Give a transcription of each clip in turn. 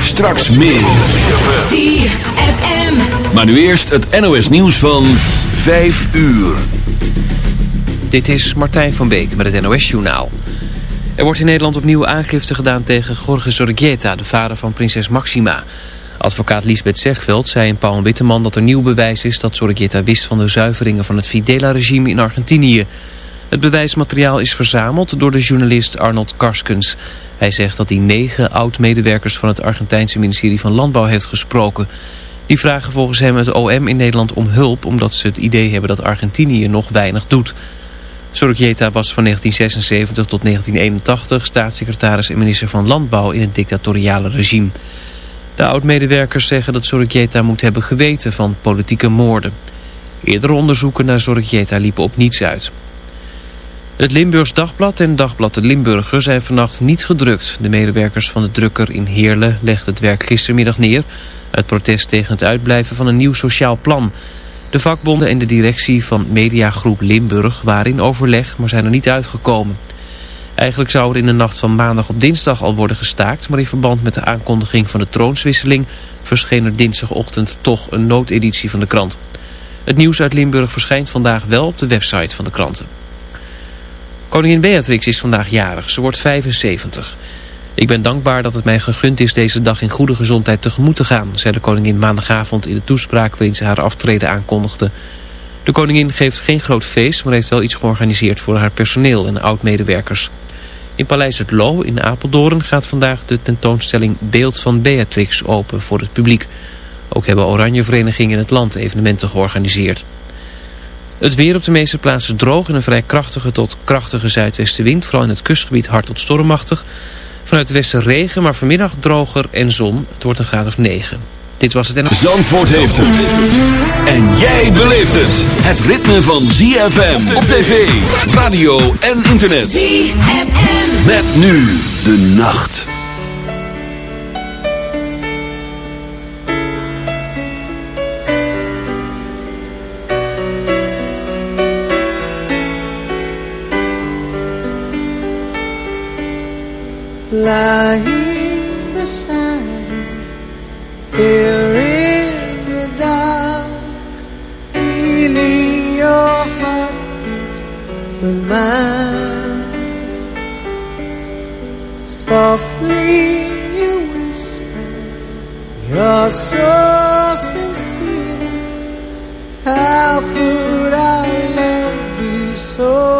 Straks meer. ZFM. Maar nu eerst het NOS nieuws van 5 uur. Dit is Martijn van Beek met het NOS-journaal. Er wordt in Nederland opnieuw aangifte gedaan tegen Jorge Zorregieta, de vader van prinses Maxima. Advocaat Lisbeth Zegveld zei in Paul Witteman dat er nieuw bewijs is dat Zorregieta wist van de zuiveringen van het Fidela-regime in Argentinië. Het bewijsmateriaal is verzameld door de journalist Arnold Karskens. Hij zegt dat hij negen oud-medewerkers van het Argentijnse ministerie van Landbouw heeft gesproken. Die vragen volgens hem het OM in Nederland om hulp omdat ze het idee hebben dat Argentinië nog weinig doet. Sorokjeta was van 1976 tot 1981 staatssecretaris en minister van Landbouw in het dictatoriale regime. De oud-medewerkers zeggen dat Sorokjeta moet hebben geweten van politieke moorden. Eerdere onderzoeken naar Sorokjeta liepen op niets uit. Het Limburgs Dagblad en Dagblad de Limburger zijn vannacht niet gedrukt. De medewerkers van de drukker in Heerlen legden het werk gistermiddag neer... uit protest tegen het uitblijven van een nieuw sociaal plan. De vakbonden en de directie van Mediagroep Limburg waren in overleg... maar zijn er niet uitgekomen. Eigenlijk zou er in de nacht van maandag op dinsdag al worden gestaakt... maar in verband met de aankondiging van de troonswisseling... verscheen er dinsdagochtend toch een noodeditie van de krant. Het nieuws uit Limburg verschijnt vandaag wel op de website van de kranten. Koningin Beatrix is vandaag jarig. Ze wordt 75. Ik ben dankbaar dat het mij gegund is deze dag in goede gezondheid tegemoet te gaan, zei de koningin maandagavond in de toespraak waarin ze haar aftreden aankondigde. De koningin geeft geen groot feest, maar heeft wel iets georganiseerd voor haar personeel en oud-medewerkers. In Paleis het Loo in Apeldoorn gaat vandaag de tentoonstelling Beeld van Beatrix open voor het publiek. Ook hebben oranje verenigingen in het land evenementen georganiseerd. Het weer op de meeste plaatsen droog en een vrij krachtige tot krachtige zuidwestenwind. Vooral in het kustgebied hard tot stormachtig. Vanuit het westen regen, maar vanmiddag droger en zon. Het wordt een graad of 9. Dit was het en... Zandvoort heeft het. En jij beleeft het. Het ritme van ZFM op tv, radio en internet. ZFM. Met nu de nacht. Lying beside you here in the dark, feeling your heart with mine. Softly you whisper, you're so sincere. How could our love be so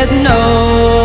Our song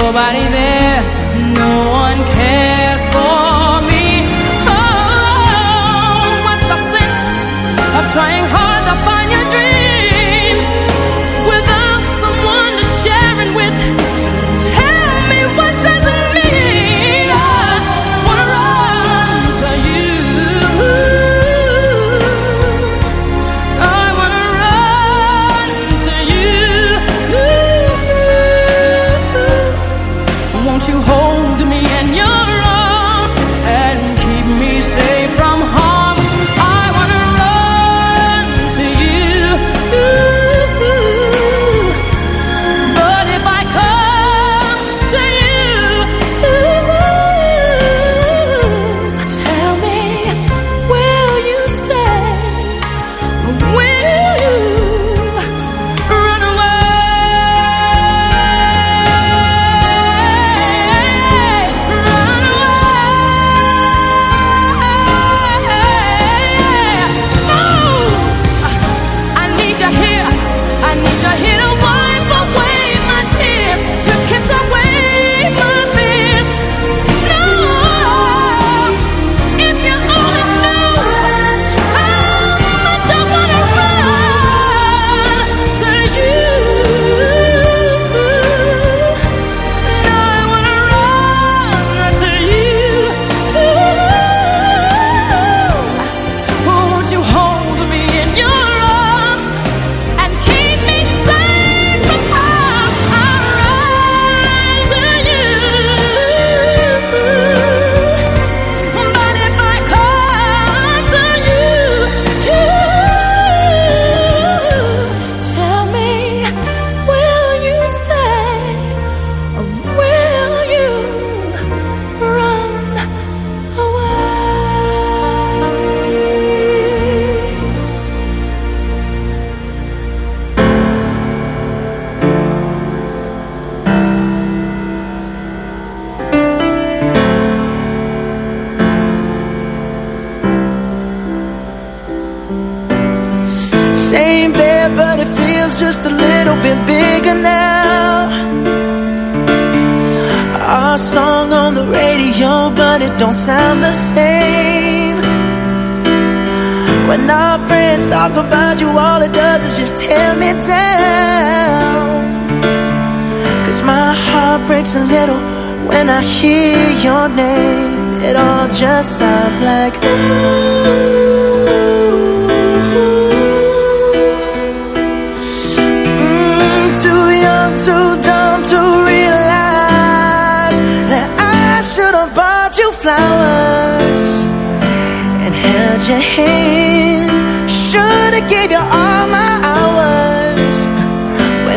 tear me down. Cause my heart breaks a little when I hear your name. It all just sounds like ooh. Mm, too young, too dumb to realize that I should have bought you flowers and held your hand. Should have gave you all my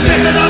Zeggen dat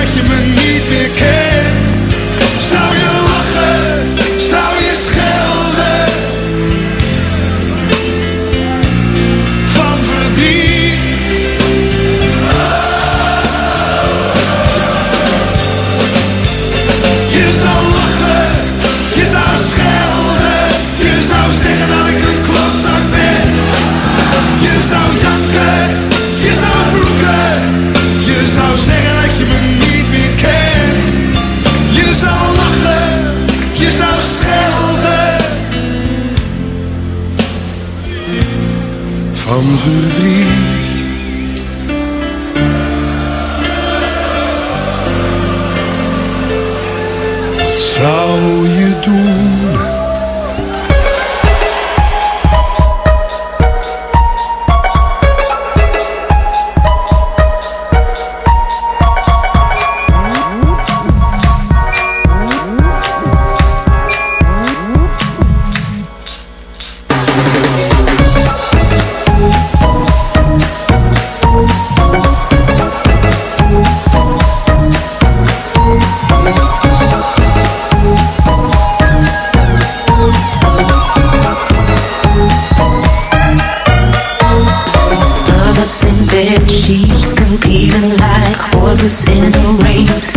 Dat je me verdriet. Wat zou competing like horses in a race.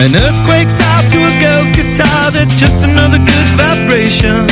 An earthquake's out to a girl's guitar. They're just another good vibration.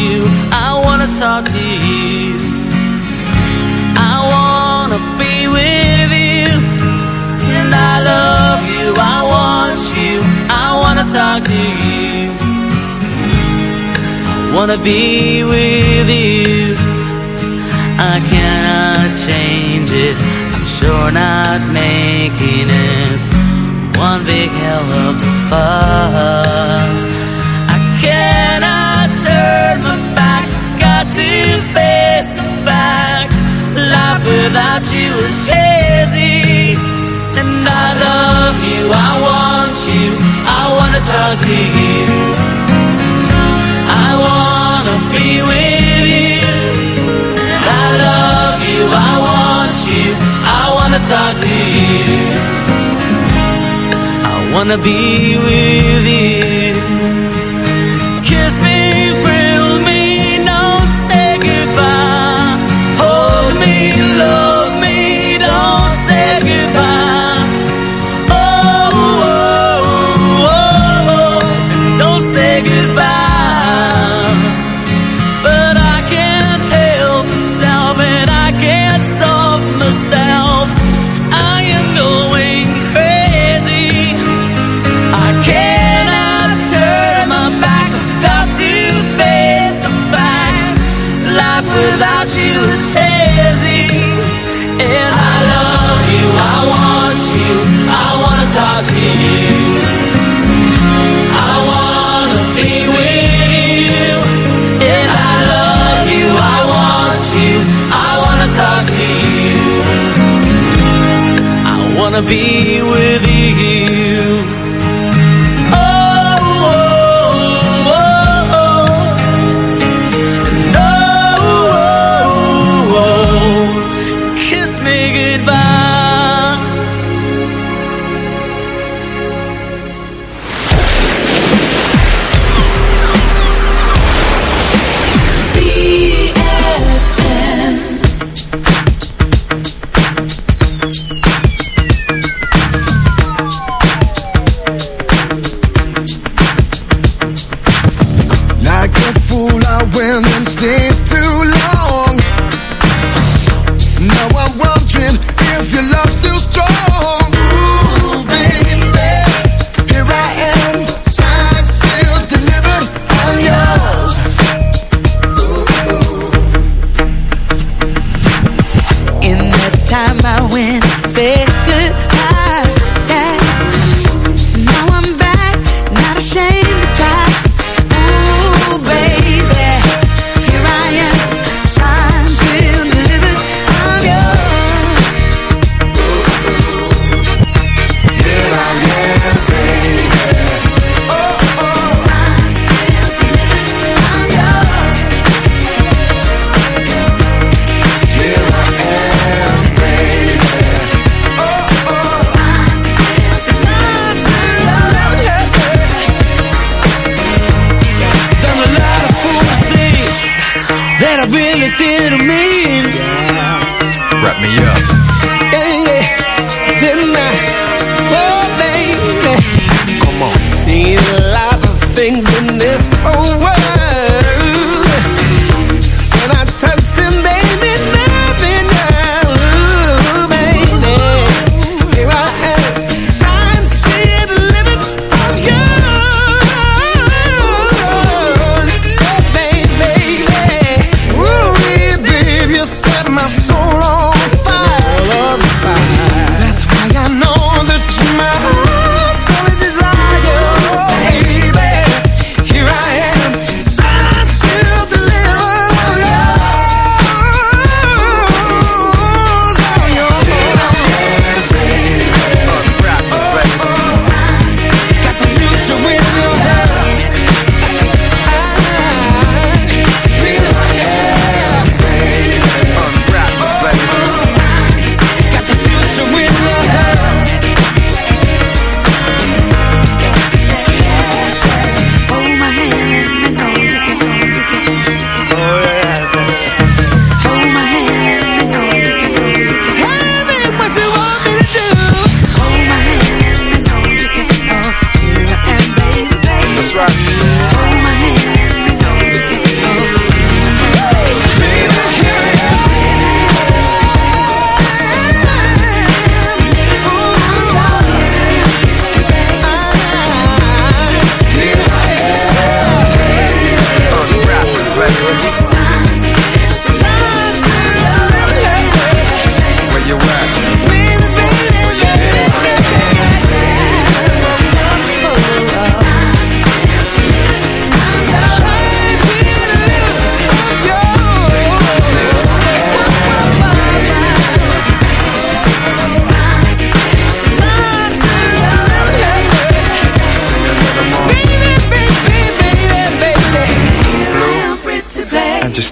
You. I wanna talk to you. I wanna be with you. And I love you. I want you. I wanna talk to you. I wanna be with you. I cannot change it. I'm sure not making it one big hell of a fuss. I cannot to face the fact. Life without you is hazy. And I love you. I want you. I wanna talk to you. I wanna be with you. I love you, I want you, I wanna talk to you. I wanna be with you. Hold wanna be with you.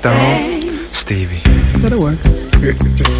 Stone, Stevie. That'll work.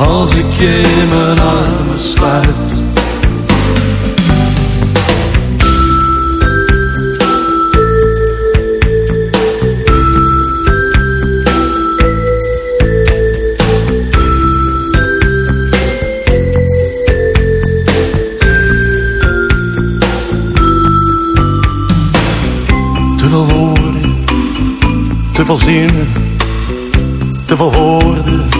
als ik je in mijn armen sluit. Te veel te veel te veel